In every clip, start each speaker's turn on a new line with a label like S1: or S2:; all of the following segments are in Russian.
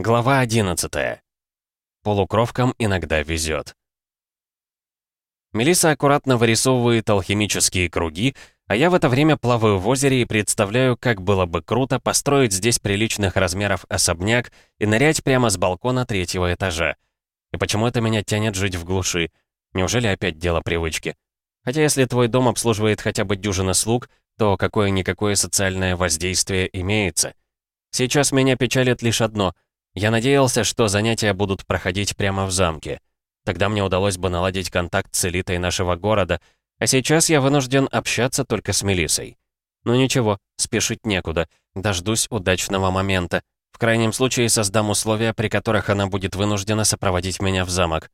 S1: Глава 11. Полукровкам иногда везет. Мелиса аккуратно вырисовывает алхимические круги, а я в это время плаваю в озере и представляю, как было бы круто построить здесь приличных размеров особняк и нырять прямо с балкона третьего этажа. И почему это меня тянет жить в глуши? Неужели опять дело привычки? Хотя если твой дом обслуживает хотя бы дюжина слуг, то какое-никакое социальное воздействие имеется. Сейчас меня печалит лишь одно — я надеялся, что занятия будут проходить прямо в замке. Тогда мне удалось бы наладить контакт с элитой нашего города, а сейчас я вынужден общаться только с Мелисой. Ну ничего, спешить некуда, дождусь удачного момента. В крайнем случае создам условия, при которых она будет вынуждена сопроводить меня в замок.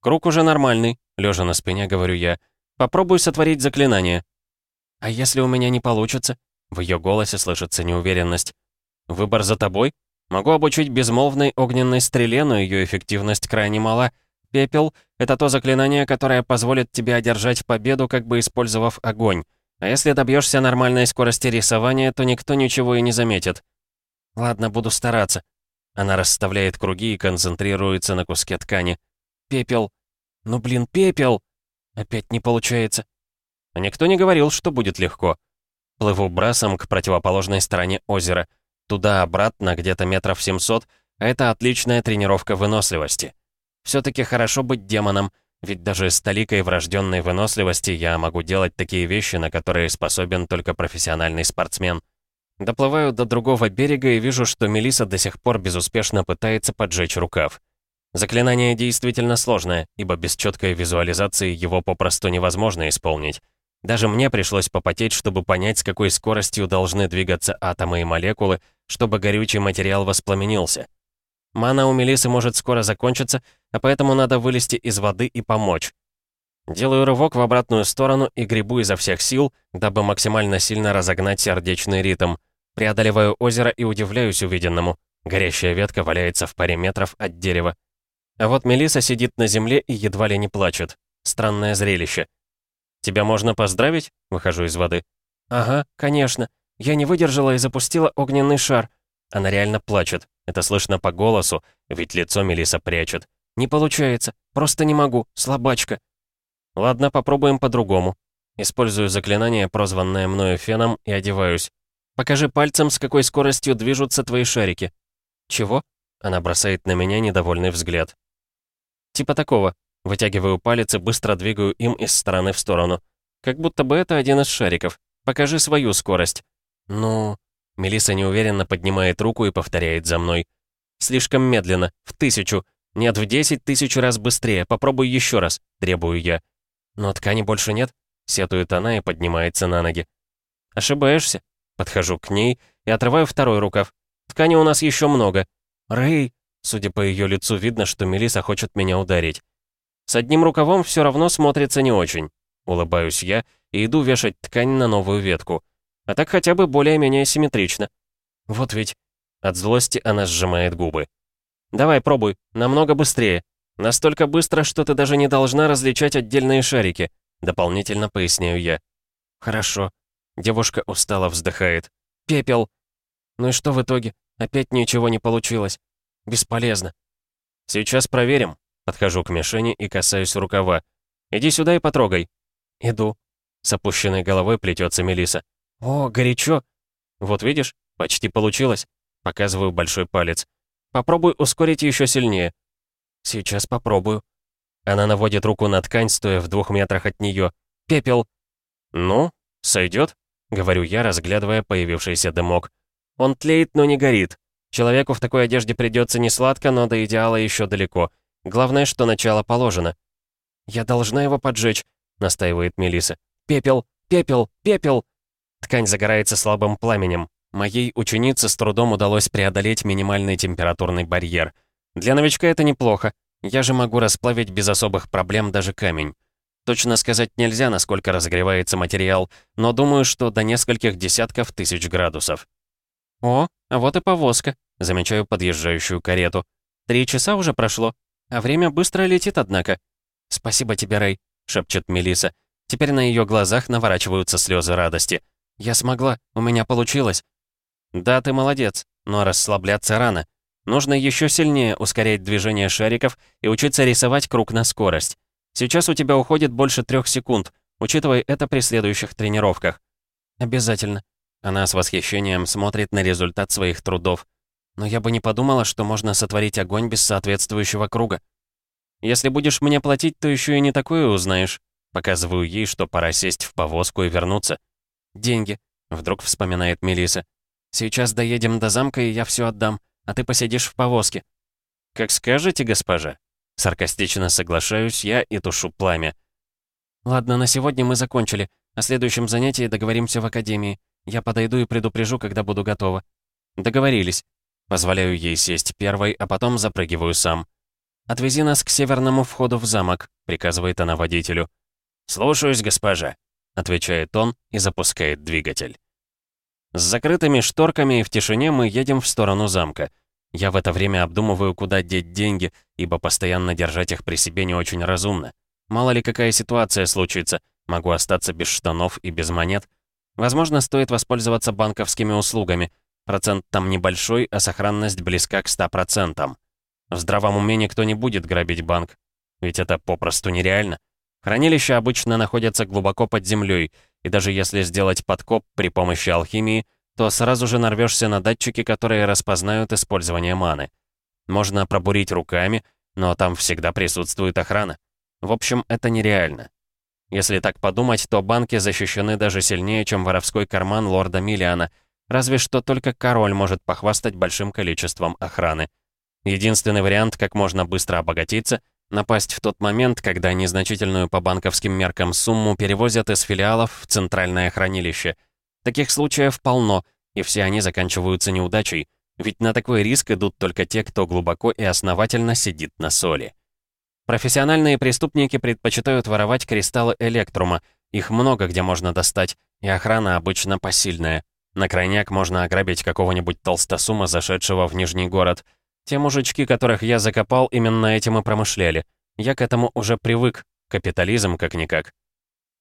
S1: «Круг уже нормальный», — лежа на спине, говорю я. «Попробуй сотворить заклинание». «А если у меня не получится?» В ее голосе слышится неуверенность. «Выбор за тобой?» Могу обучить безмолвной огненной стреле, но ее эффективность крайне мала. Пепел — это то заклинание, которое позволит тебе одержать победу, как бы использовав огонь. А если добьешься нормальной скорости рисования, то никто ничего и не заметит. Ладно, буду стараться. Она расставляет круги и концентрируется на куске ткани. Пепел. Ну блин, пепел! Опять не получается. А никто не говорил, что будет легко. Плыву брасом к противоположной стороне озера. Туда-обратно где-то метров 700, а это отличная тренировка выносливости. Все-таки хорошо быть демоном, ведь даже с толикой врожденной выносливости я могу делать такие вещи, на которые способен только профессиональный спортсмен. Доплываю до другого берега и вижу, что Мелиса до сих пор безуспешно пытается поджечь рукав. Заклинание действительно сложное, ибо без четкой визуализации его попросту невозможно исполнить. Даже мне пришлось попотеть, чтобы понять, с какой скоростью должны двигаться атомы и молекулы, чтобы горючий материал воспламенился. Мана у Мелисы может скоро закончиться, а поэтому надо вылезти из воды и помочь. Делаю рывок в обратную сторону и гребу изо всех сил, дабы максимально сильно разогнать сердечный ритм. Преодолеваю озеро и удивляюсь увиденному. Горящая ветка валяется в паре метров от дерева. А вот Мелиса сидит на земле и едва ли не плачет. Странное зрелище. «Тебя можно поздравить?» — выхожу из воды. «Ага, конечно. Я не выдержала и запустила огненный шар. Она реально плачет. Это слышно по голосу, ведь лицо Мелиса прячет. Не получается. Просто не могу. Слабачка. Ладно, попробуем по-другому. Использую заклинание, прозванное мною феном, и одеваюсь. Покажи пальцем, с какой скоростью движутся твои шарики. Чего? Она бросает на меня недовольный взгляд. Типа такого. Вытягиваю палец и быстро двигаю им из стороны в сторону. Как будто бы это один из шариков. Покажи свою скорость. «Ну...» Мелиса неуверенно поднимает руку и повторяет за мной. «Слишком медленно. В тысячу. Нет, в десять тысяч раз быстрее. Попробуй еще раз», — требую я. «Но ткани больше нет», — сетует она и поднимается на ноги. «Ошибаешься?» Подхожу к ней и отрываю второй рукав. «Ткани у нас еще много». «Рэй!» Судя по ее лицу, видно, что Мелиса хочет меня ударить. С одним рукавом все равно смотрится не очень. Улыбаюсь я и иду вешать ткань на новую ветку. А так хотя бы более-менее симметрично. Вот ведь. От злости она сжимает губы. Давай, пробуй. Намного быстрее. Настолько быстро, что ты даже не должна различать отдельные шарики. Дополнительно поясняю я. Хорошо. Девушка устало вздыхает. Пепел. Ну и что в итоге? Опять ничего не получилось. Бесполезно. Сейчас проверим. Подхожу к мишени и касаюсь рукава. Иди сюда и потрогай. Иду. С опущенной головой плетется Мелиса. «О, горячо!» «Вот видишь, почти получилось». Показываю большой палец. «Попробуй ускорить еще сильнее». «Сейчас попробую». Она наводит руку на ткань, стоя в двух метрах от нее. «Пепел». «Ну, сойдет?» — говорю я, разглядывая появившийся дымок. «Он тлеет, но не горит. Человеку в такой одежде придется не сладко, но до идеала еще далеко. Главное, что начало положено». «Я должна его поджечь», — настаивает Мелиса. «Пепел, пепел, пепел!» Ткань загорается слабым пламенем. Моей ученице с трудом удалось преодолеть минимальный температурный барьер. Для новичка это неплохо. Я же могу расплавить без особых проблем даже камень. Точно сказать нельзя, насколько разогревается материал, но думаю, что до нескольких десятков тысяч градусов. «О, а вот и повозка», — замечаю подъезжающую карету. «Три часа уже прошло, а время быстро летит, однако». «Спасибо тебе, Рэй», — шепчет Мелиса. Теперь на ее глазах наворачиваются слезы радости. «Я смогла, у меня получилось». «Да, ты молодец, но расслабляться рано. Нужно еще сильнее ускорять движение шариков и учиться рисовать круг на скорость. Сейчас у тебя уходит больше трех секунд, учитывая это при следующих тренировках. Обязательно. Она с восхищением смотрит на результат своих трудов. Но я бы не подумала, что можно сотворить огонь без соответствующего круга. Если будешь мне платить, то еще и не такое узнаешь. Показываю ей, что пора сесть в повозку и вернуться. Деньги, вдруг вспоминает Мелиса. Сейчас доедем до замка, и я все отдам, а ты посидишь в повозке. Как скажете, госпожа. Саркастично соглашаюсь я и тушу пламя. Ладно, на сегодня мы закончили. О следующем занятии договоримся в академии. Я подойду и предупрежу, когда буду готова. Договорились. Позволяю ей сесть первой, а потом запрыгиваю сам. «Отвези нас к северному входу в замок», — приказывает она водителю. «Слушаюсь, госпожа», — отвечает он и запускает двигатель. С закрытыми шторками и в тишине мы едем в сторону замка. Я в это время обдумываю, куда деть деньги, ибо постоянно держать их при себе не очень разумно. Мало ли какая ситуация случится, могу остаться без штанов и без монет. Возможно, стоит воспользоваться банковскими услугами. Процент там небольшой, а сохранность близка к 100%. В здравом уме никто не будет грабить банк. Ведь это попросту нереально. Хранилища обычно находятся глубоко под землей, и даже если сделать подкоп при помощи алхимии, то сразу же нарвешься на датчики, которые распознают использование маны. Можно пробурить руками, но там всегда присутствует охрана. В общем, это нереально. Если так подумать, то банки защищены даже сильнее, чем воровской карман лорда Миллиана, разве что только король может похвастать большим количеством охраны. Единственный вариант, как можно быстро обогатиться — Напасть в тот момент, когда незначительную по банковским меркам сумму перевозят из филиалов в центральное хранилище. Таких случаев полно, и все они заканчиваются неудачей, ведь на такой риск идут только те, кто глубоко и основательно сидит на соли. Профессиональные преступники предпочитают воровать кристаллы электрума, их много где можно достать, и охрана обычно посильная. На крайняк можно ограбить какого-нибудь толстосума, зашедшего в Нижний город — те мужички, которых я закопал, именно этим и промышляли. Я к этому уже привык. Капитализм как-никак.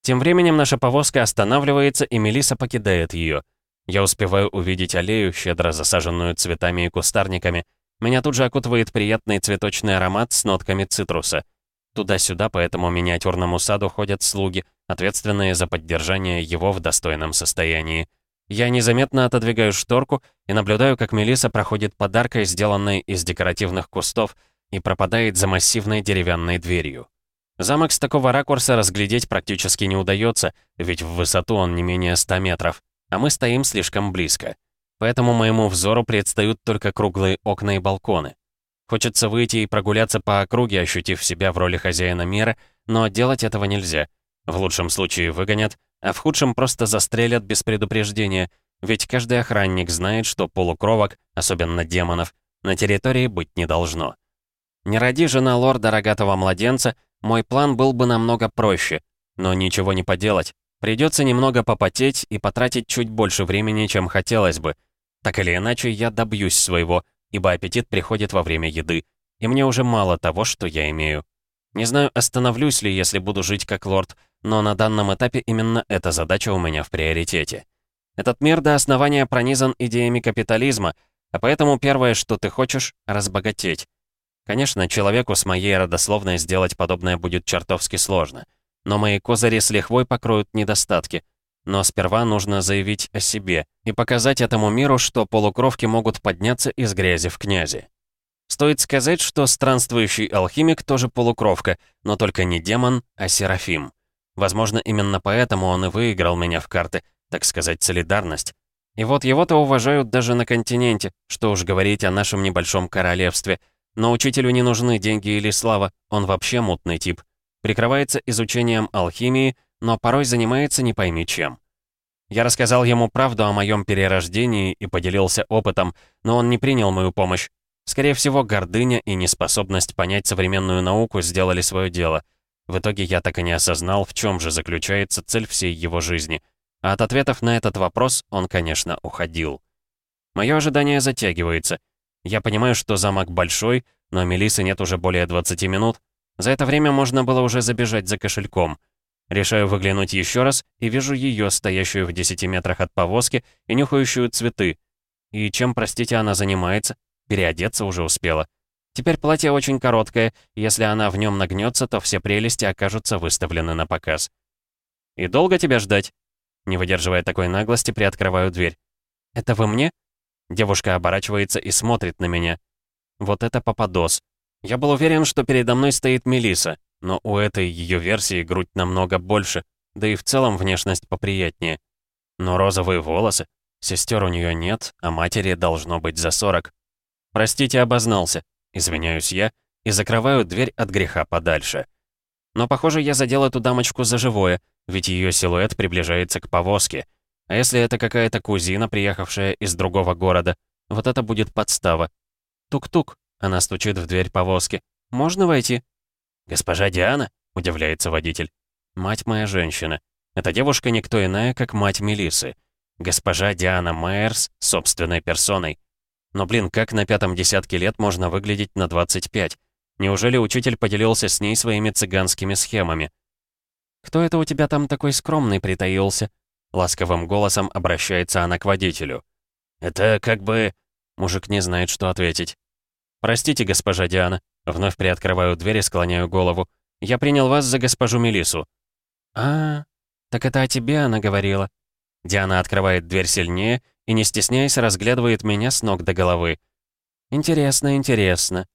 S1: Тем временем наша повозка останавливается, и Мелиса покидает ее. Я успеваю увидеть аллею, щедро засаженную цветами и кустарниками. Меня тут же окутывает приятный цветочный аромат с нотками цитруса. Туда-сюда по этому миниатюрному саду ходят слуги, ответственные за поддержание его в достойном состоянии. Я незаметно отодвигаю шторку и наблюдаю, как Мелиса проходит подаркой, сделанной из декоративных кустов, и пропадает за массивной деревянной дверью. Замок с такого ракурса разглядеть практически не удается, ведь в высоту он не менее 100 метров, а мы стоим слишком близко. Поэтому моему взору предстают только круглые окна и балконы. Хочется выйти и прогуляться по округе, ощутив себя в роли хозяина мира, но делать этого нельзя. В лучшем случае выгонят, а в худшем просто застрелят без предупреждения, ведь каждый охранник знает, что полукровок, особенно демонов, на территории быть не должно. Не ради жена лорда рогатого младенца, мой план был бы намного проще, но ничего не поделать. Придется немного попотеть и потратить чуть больше времени, чем хотелось бы. Так или иначе, я добьюсь своего, ибо аппетит приходит во время еды, и мне уже мало того, что я имею. Не знаю, остановлюсь ли, если буду жить как лорд, но на данном этапе именно эта задача у меня в приоритете. Этот мир до основания пронизан идеями капитализма, а поэтому первое, что ты хочешь — разбогатеть. Конечно, человеку с моей родословной сделать подобное будет чертовски сложно. Но мои козыри с лихвой покроют недостатки. Но сперва нужно заявить о себе и показать этому миру, что полукровки могут подняться из грязи в князи. Стоит сказать, что странствующий алхимик тоже полукровка, но только не демон, а серафим. Возможно, именно поэтому он и выиграл меня в карты, так сказать, солидарность. И вот его-то уважают даже на континенте, что уж говорить о нашем небольшом королевстве. Но учителю не нужны деньги или слава, он вообще мутный тип. Прикрывается изучением алхимии, но порой занимается не пойми чем. Я рассказал ему правду о моем перерождении и поделился опытом, но он не принял мою помощь. Скорее всего, гордыня и неспособность понять современную науку сделали свое дело — в итоге я так и не осознал, в чем же заключается цель всей его жизни. А от ответов на этот вопрос он, конечно, уходил. Мое ожидание затягивается. Я понимаю, что замок большой, но Мелисы нет уже более 20 минут. За это время можно было уже забежать за кошельком. Решаю выглянуть еще раз и вижу ее, стоящую в 10 метрах от повозки и нюхающую цветы. И чем, простите, она занимается? Переодеться уже успела. Теперь платье очень короткое, если она в нем нагнется, то все прелести окажутся выставлены на показ. «И долго тебя ждать?» Не выдерживая такой наглости, приоткрываю дверь. «Это вы мне?» Девушка оборачивается и смотрит на меня. Вот это попадос. Я был уверен, что передо мной стоит Мелиса, но у этой ее версии грудь намного больше, да и в целом внешность поприятнее. Но розовые волосы, сестер у нее нет, а матери должно быть за 40. Простите, обознался, извиняюсь я и закрываю дверь от греха подальше. Но, похоже, я задел эту дамочку за живое, ведь ее силуэт приближается к повозке. А если это какая-то кузина, приехавшая из другого города, вот это будет подстава. Тук-тук, она стучит в дверь повозки. «Можно войти?» «Госпожа Диана?» — удивляется водитель. «Мать моя женщина. Эта девушка никто иная, как мать Мелисы. Госпожа Диана Майерс собственной персоной. Но, блин, как на пятом десятке лет можно выглядеть на 25? Неужели учитель поделился с ней своими цыганскими схемами? «Кто это у тебя там такой скромный притаился?» Ласковым голосом обращается она к водителю. «Это как бы...» Мужик не знает, что ответить. «Простите, госпожа Диана». Вновь приоткрываю дверь и склоняю голову. «Я принял вас за госпожу Мелису». «А, так это о тебе она говорила». Диана открывает дверь сильнее и, не стесняясь, разглядывает меня с ног до головы. «Интересно, интересно».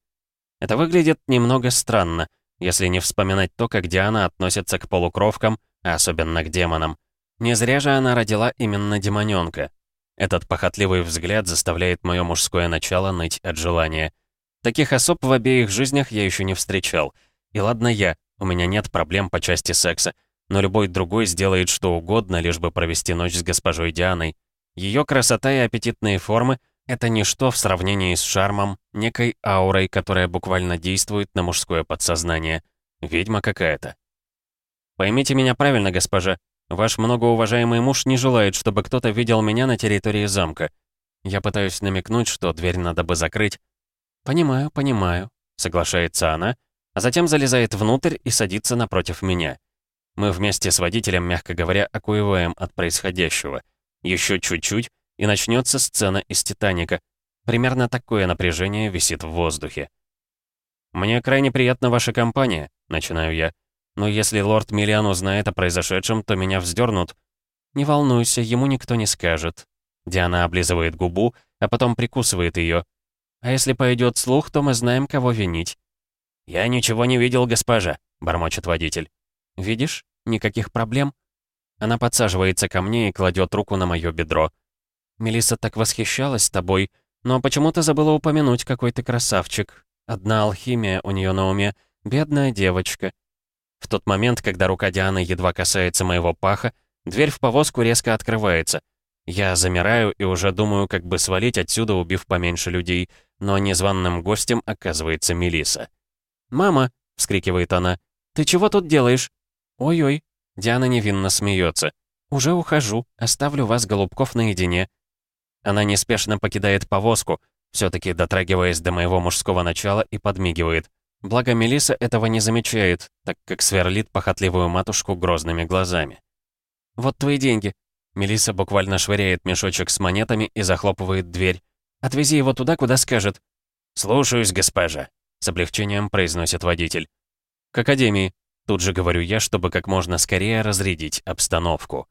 S1: Это выглядит немного странно, если не вспоминать то, как Диана относится к полукровкам, а особенно к демонам. Не зря же она родила именно демонёнка. Этот похотливый взгляд заставляет мое мужское начало ныть от желания. Таких особ в обеих жизнях я еще не встречал. И ладно я, у меня нет проблем по части секса, но любой другой сделает что угодно, лишь бы провести ночь с госпожой Дианой. Ее красота и аппетитные формы — это ничто в сравнении с шармом, некой аурой, которая буквально действует на мужское подсознание. Ведьма какая-то. Поймите меня правильно, госпожа. Ваш многоуважаемый муж не желает, чтобы кто-то видел меня на территории замка. Я пытаюсь намекнуть, что дверь надо бы закрыть, «Понимаю, понимаю», — соглашается она, а затем залезает внутрь и садится напротив меня. Мы вместе с водителем, мягко говоря, окуеваем от происходящего. Еще чуть-чуть, и начнется сцена из «Титаника». Примерно такое напряжение висит в воздухе. «Мне крайне приятна ваша компания», — начинаю я. «Но если лорд Миллиан узнает о произошедшем, то меня вздернут». «Не волнуйся, ему никто не скажет». Диана облизывает губу, а потом прикусывает ее. А если пойдет слух, то мы знаем, кого винить». «Я ничего не видел, госпожа», — бормочет водитель. «Видишь? Никаких проблем». Она подсаживается ко мне и кладет руку на мое бедро. Мелисса так восхищалась тобой, но почему-то забыла упомянуть, какой ты красавчик. Одна алхимия у нее на уме. Бедная девочка. В тот момент, когда рука Дианы едва касается моего паха, дверь в повозку резко открывается. Я замираю и уже думаю, как бы свалить отсюда, убив поменьше людей, но незваным гостем оказывается Мелиса. «Мама!» — вскрикивает она. «Ты чего тут делаешь?» «Ой-ой!» — Диана невинно смеется. «Уже ухожу, оставлю вас, голубков, наедине». Она неспешно покидает повозку, все таки дотрагиваясь до моего мужского начала и подмигивает. Благо Мелиса этого не замечает, так как сверлит похотливую матушку грозными глазами. «Вот твои деньги». Мелиса буквально швыряет мешочек с монетами и захлопывает дверь. Отвези его туда, куда скажет». «Слушаюсь, госпожа», — с облегчением произносит водитель. «К академии», — тут же говорю я, чтобы как можно скорее разрядить обстановку.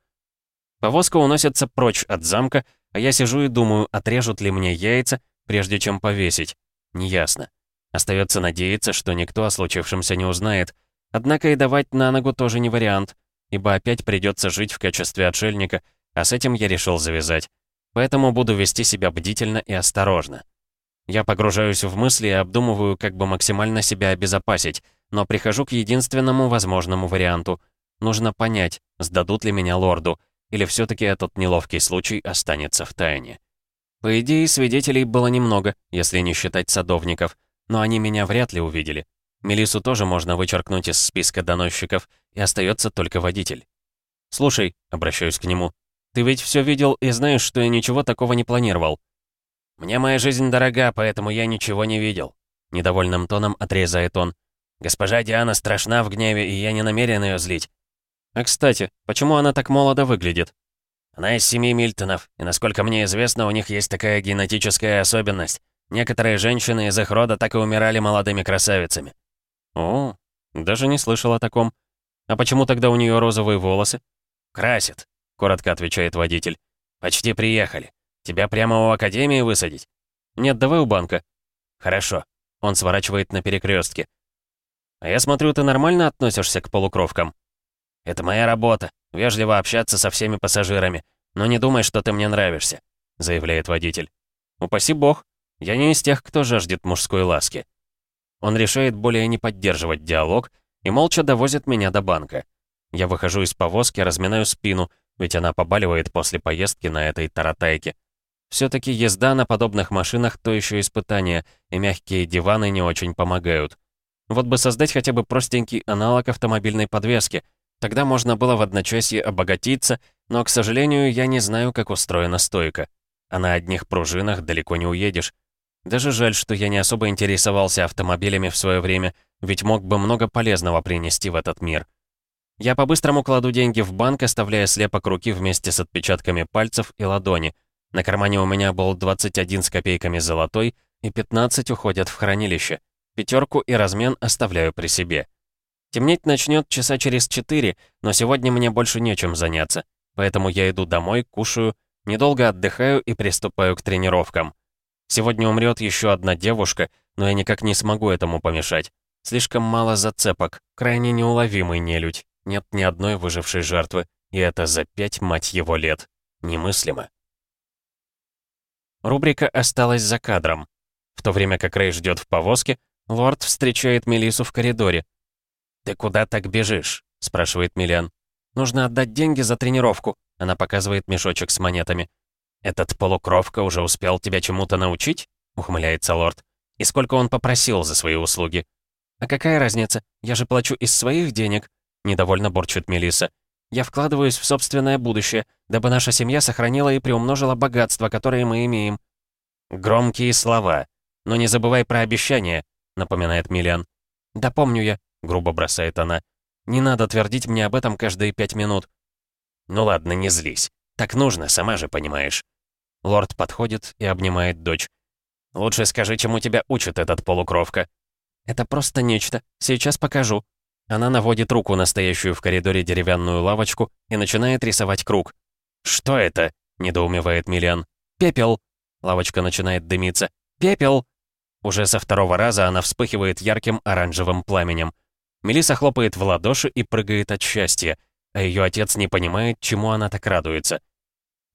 S1: Повозка уносится прочь от замка, а я сижу и думаю, отрежут ли мне яйца, прежде чем повесить. Неясно. Остается надеяться, что никто о случившемся не узнает. Однако и давать на ногу тоже не вариант, ибо опять придется жить в качестве отшельника, а с этим я решил завязать. Поэтому буду вести себя бдительно и осторожно. Я погружаюсь в мысли и обдумываю, как бы максимально себя обезопасить, но прихожу к единственному возможному варианту. Нужно понять, сдадут ли меня лорду, или все таки этот неловкий случай останется в тайне. По идее, свидетелей было немного, если не считать садовников, но они меня вряд ли увидели. Мелису тоже можно вычеркнуть из списка доносчиков, и остается только водитель. «Слушай», — обращаюсь к нему, ты ведь все видел и знаешь, что я ничего такого не планировал». «Мне моя жизнь дорога, поэтому я ничего не видел», — недовольным тоном отрезает он. «Госпожа Диана страшна в гневе, и я не намерен ее злить». «А кстати, почему она так молодо выглядит?» «Она из семьи Мильтонов, и, насколько мне известно, у них есть такая генетическая особенность. Некоторые женщины из их рода так и умирали молодыми красавицами». «О, даже не слышал о таком. А почему тогда у нее розовые волосы?»
S2: «Красит», — коротко отвечает водитель.
S1: «Почти приехали. Тебя прямо у академии высадить?»
S2: «Нет, давай у банка».
S1: «Хорошо». Он сворачивает на перекрестке.
S2: «А я смотрю, ты нормально относишься к полукровкам?»
S1: «Это моя работа. Вежливо общаться со всеми пассажирами. Но не думай, что ты мне нравишься», — заявляет водитель.
S2: «Упаси бог. Я не из тех, кто жаждет мужской ласки». Он решает более не поддерживать диалог и молча довозит меня до банка. Я выхожу из повозки, разминаю спину, ведь она побаливает после поездки на этой таратайке. Все-таки езда на подобных машинах то еще испытание, и мягкие диваны не очень помогают. Вот бы создать хотя бы простенький аналог автомобильной подвески. Тогда можно было в одночасье обогатиться, но, к сожалению, я не знаю, как устроена стойка. А на одних пружинах далеко не уедешь. Даже жаль, что я не особо интересовался автомобилями в свое время, ведь мог бы много полезного принести в этот мир. Я по-быстрому кладу деньги в банк, оставляя слепок руки вместе с отпечатками пальцев и ладони. На кармане у меня был 21 с копейками золотой, и 15 уходят в хранилище. Пятерку и размен оставляю при себе. Темнеть начнет часа через 4, но сегодня мне больше нечем заняться. Поэтому я иду домой, кушаю, недолго отдыхаю и приступаю к тренировкам. Сегодня умрет еще одна девушка, но я никак не смогу этому помешать. Слишком мало зацепок, крайне неуловимый нелюдь. Нет ни одной выжившей жертвы, и это за пять, мать его, лет. Немыслимо. Рубрика осталась за кадром. В то время как Рэй ждет в повозке, лорд встречает Мелису в коридоре.
S1: «Ты куда так бежишь?» — спрашивает Миллиан.
S2: «Нужно отдать деньги за тренировку», — она показывает мешочек с монетами.
S1: «Этот полукровка уже успел тебя чему-то научить?» — ухмыляется лорд. «И сколько он попросил за свои услуги?»
S2: «А какая разница? Я же плачу из своих денег», — недовольно борчит Мелиса. «Я вкладываюсь в собственное будущее, дабы наша семья сохранила и приумножила богатство, которое мы имеем».
S1: «Громкие слова. Но не забывай про обещания», — напоминает Миллиан.
S2: «Да помню я», — грубо бросает она. «Не надо твердить мне об этом каждые пять минут».
S1: «Ну ладно, не злись. Так нужно, сама же понимаешь».
S2: Лорд подходит и обнимает дочь.
S1: «Лучше скажи, чему тебя учит этот полукровка».
S2: «Это просто нечто. Сейчас покажу». Она наводит руку на стоящую в коридоре деревянную лавочку и начинает рисовать круг.
S1: «Что это?» — недоумевает Миллиан.
S2: «Пепел!» Лавочка начинает дымиться. «Пепел!»
S1: Уже со второго раза она вспыхивает ярким оранжевым пламенем. Мелиса хлопает в ладоши и прыгает от счастья, а ее отец не понимает, чему она так радуется.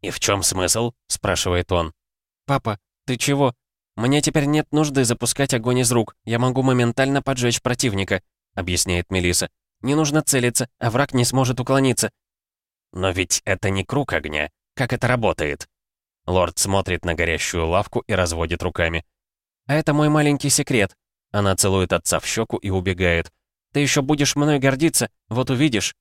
S1: «И в чем смысл?» — спрашивает он.
S2: «Папа, ты чего? Мне теперь нет нужды запускать огонь из рук. Я могу моментально поджечь противника», — объясняет Мелиса. «Не нужно целиться, а враг не сможет уклониться».
S1: «Но ведь это не круг огня. Как это работает?» Лорд смотрит на горящую лавку и разводит руками.
S2: «А это мой маленький секрет». Она целует отца в щеку и убегает. «Ты еще будешь мной гордиться, вот увидишь».